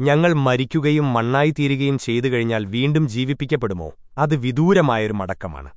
ഞങ്ങൾ മരിക്കുകയും മണ്ണായിത്തീരുകയും ചെയ്തു കഴിഞ്ഞാൽ വീണ്ടും ജീവിപ്പിക്കപ്പെടുമോ? അത് വിദൂരമായൊരു മടക്കമാണ്.